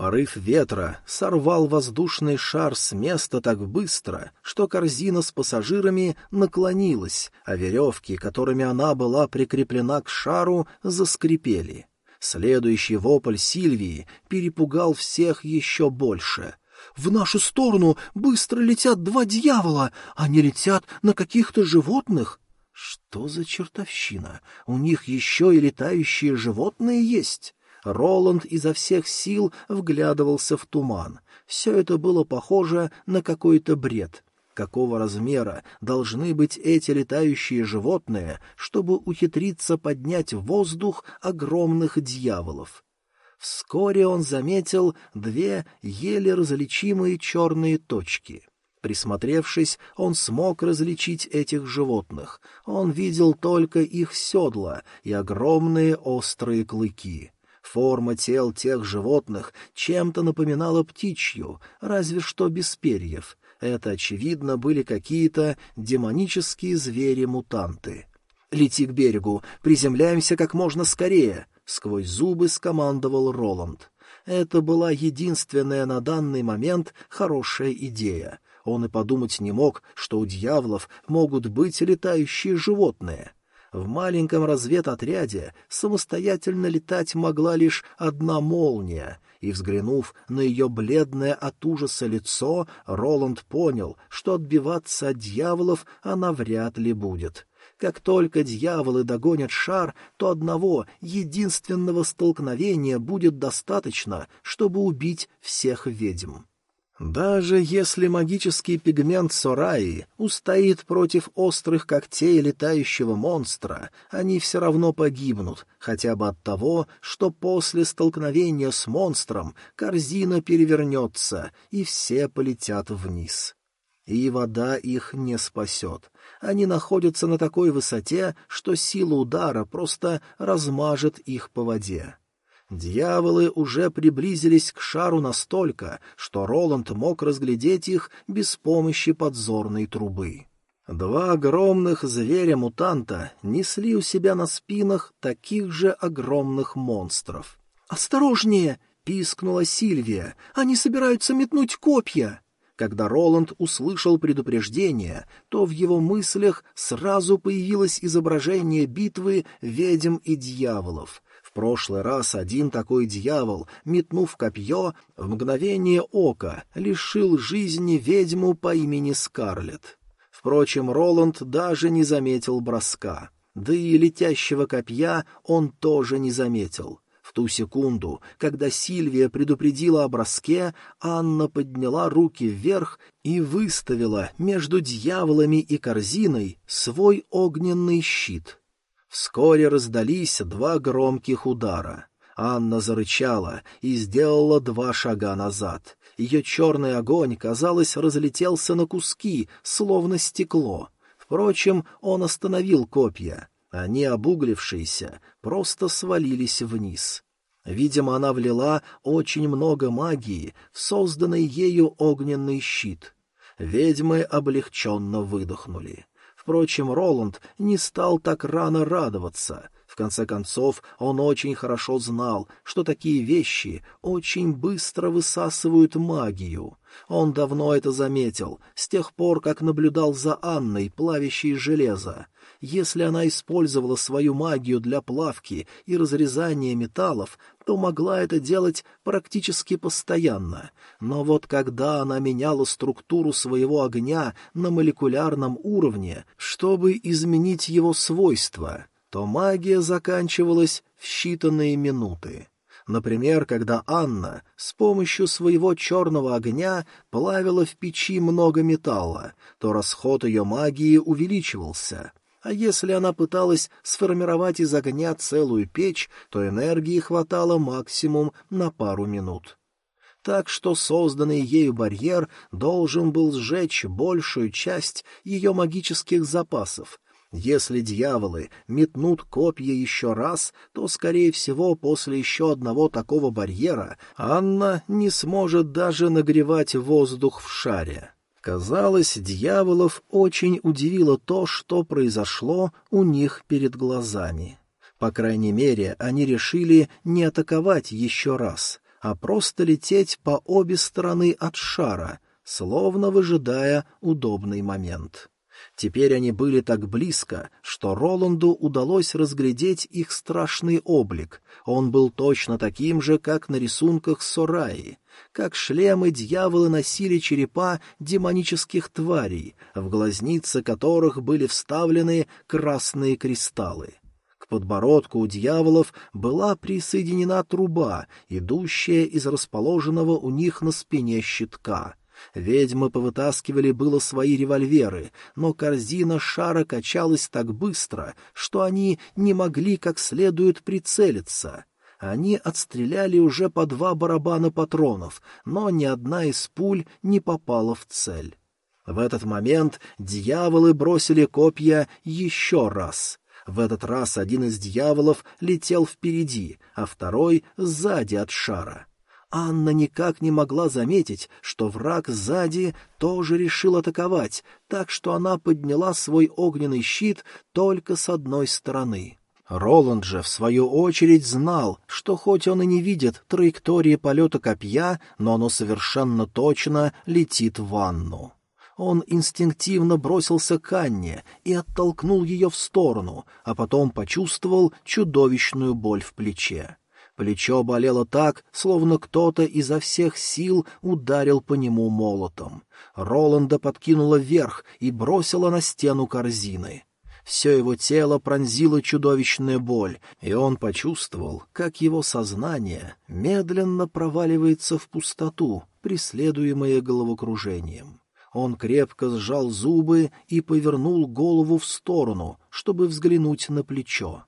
Порыв ветра сорвал воздушный шар с места так быстро, что корзина с пассажирами наклонилась, а веревки, которыми она была прикреплена к шару, заскрипели. Следующий вопль Сильвии перепугал всех еще больше. «В нашу сторону быстро летят два дьявола! Они летят на каких-то животных!» «Что за чертовщина? У них еще и летающие животные есть!» Роланд изо всех сил вглядывался в туман. Все это было похоже на какой-то бред. Какого размера должны быть эти летающие животные, чтобы ухитриться поднять в воздух огромных дьяволов? Вскоре он заметил две еле различимые черные точки. Присмотревшись, он смог различить этих животных. Он видел только их седла и огромные острые клыки. Форма тел тех животных чем-то напоминала птичью, разве что без перьев. Это, очевидно, были какие-то демонические звери-мутанты. «Лети к берегу, приземляемся как можно скорее», — сквозь зубы скомандовал Роланд. Это была единственная на данный момент хорошая идея. Он и подумать не мог, что у дьяволов могут быть летающие животные. В маленьком разведотряде самостоятельно летать могла лишь одна молния, и, взглянув на ее бледное от ужаса лицо, Роланд понял, что отбиваться от дьяволов она вряд ли будет. Как только дьяволы догонят шар, то одного единственного столкновения будет достаточно, чтобы убить всех ведьм. Даже если магический пигмент Сораи устоит против острых когтей летающего монстра, они все равно погибнут, хотя бы от того, что после столкновения с монстром корзина перевернется, и все полетят вниз. И вода их не спасет. Они находятся на такой высоте, что сила удара просто размажет их по воде. Дьяволы уже приблизились к шару настолько, что Роланд мог разглядеть их без помощи подзорной трубы. Два огромных зверя-мутанта несли у себя на спинах таких же огромных монстров. «Осторожнее!» — пискнула Сильвия. «Они собираются метнуть копья!» Когда Роланд услышал предупреждение, то в его мыслях сразу появилось изображение битвы ведьм и дьяволов — прошлый раз один такой дьявол, метнув копье, в мгновение ока лишил жизни ведьму по имени Скарлетт. Впрочем, Роланд даже не заметил броска. Да и летящего копья он тоже не заметил. В ту секунду, когда Сильвия предупредила о броске, Анна подняла руки вверх и выставила между дьяволами и корзиной свой огненный щит — Вскоре раздались два громких удара. Анна зарычала и сделала два шага назад. Ее черный огонь, казалось, разлетелся на куски, словно стекло. Впрочем, он остановил копья. Они, обуглившиеся, просто свалились вниз. Видимо, она влила очень много магии в созданный ею огненный щит. Ведьмы облегченно выдохнули. Впрочем, Роланд не стал так рано радоваться. В конце концов, он очень хорошо знал, что такие вещи очень быстро высасывают магию. Он давно это заметил, с тех пор, как наблюдал за Анной, плавящей железо. Если она использовала свою магию для плавки и разрезания металлов, то могла это делать практически постоянно. Но вот когда она меняла структуру своего огня на молекулярном уровне, чтобы изменить его свойства, то магия заканчивалась в считанные минуты. Например, когда Анна с помощью своего черного огня плавила в печи много металла, то расход ее магии увеличивался, а если она пыталась сформировать из огня целую печь, то энергии хватало максимум на пару минут. Так что созданный ею барьер должен был сжечь большую часть ее магических запасов. Если дьяволы метнут копья еще раз, то, скорее всего, после еще одного такого барьера Анна не сможет даже нагревать воздух в шаре. Казалось, дьяволов очень удивило то, что произошло у них перед глазами. По крайней мере, они решили не атаковать еще раз, а просто лететь по обе стороны от шара, словно выжидая удобный момент. Теперь они были так близко, что Роланду удалось разглядеть их страшный облик. Он был точно таким же, как на рисунках Сораи. Как шлемы дьяволы носили черепа демонических тварей, в глазницы которых были вставлены красные кристаллы. К подбородку у дьяволов была присоединена труба, идущая из расположенного у них на спине щитка — Ведьмы повытаскивали было свои револьверы, но корзина шара качалась так быстро, что они не могли как следует прицелиться. Они отстреляли уже по два барабана патронов, но ни одна из пуль не попала в цель. В этот момент дьяволы бросили копья еще раз. В этот раз один из дьяволов летел впереди, а второй — сзади от шара. Анна никак не могла заметить, что враг сзади тоже решил атаковать, так что она подняла свой огненный щит только с одной стороны. Роланд же, в свою очередь, знал, что хоть он и не видит траектории полета копья, но оно совершенно точно летит в ванну. Он инстинктивно бросился к Анне и оттолкнул ее в сторону, а потом почувствовал чудовищную боль в плече. Плечо болело так, словно кто-то изо всех сил ударил по нему молотом. Роланда подкинула вверх и бросила на стену корзины. Все его тело пронзила чудовищная боль, и он почувствовал, как его сознание медленно проваливается в пустоту, преследуемое головокружением. Он крепко сжал зубы и повернул голову в сторону, чтобы взглянуть на плечо.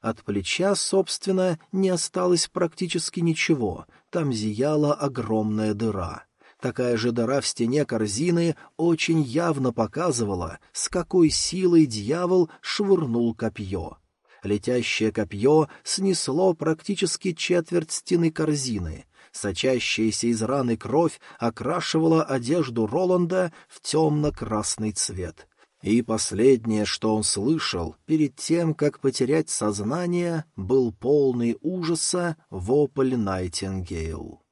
От плеча, собственно, не осталось практически ничего, там зияла огромная дыра. Такая же дыра в стене корзины очень явно показывала, с какой силой дьявол швырнул копье. Летящее копье снесло практически четверть стены корзины. Сочащаяся из раны кровь окрашивала одежду Роланда в темно-красный цвет. И последнее, что он слышал перед тем, как потерять сознание, был полный ужаса вопль Найтингейл.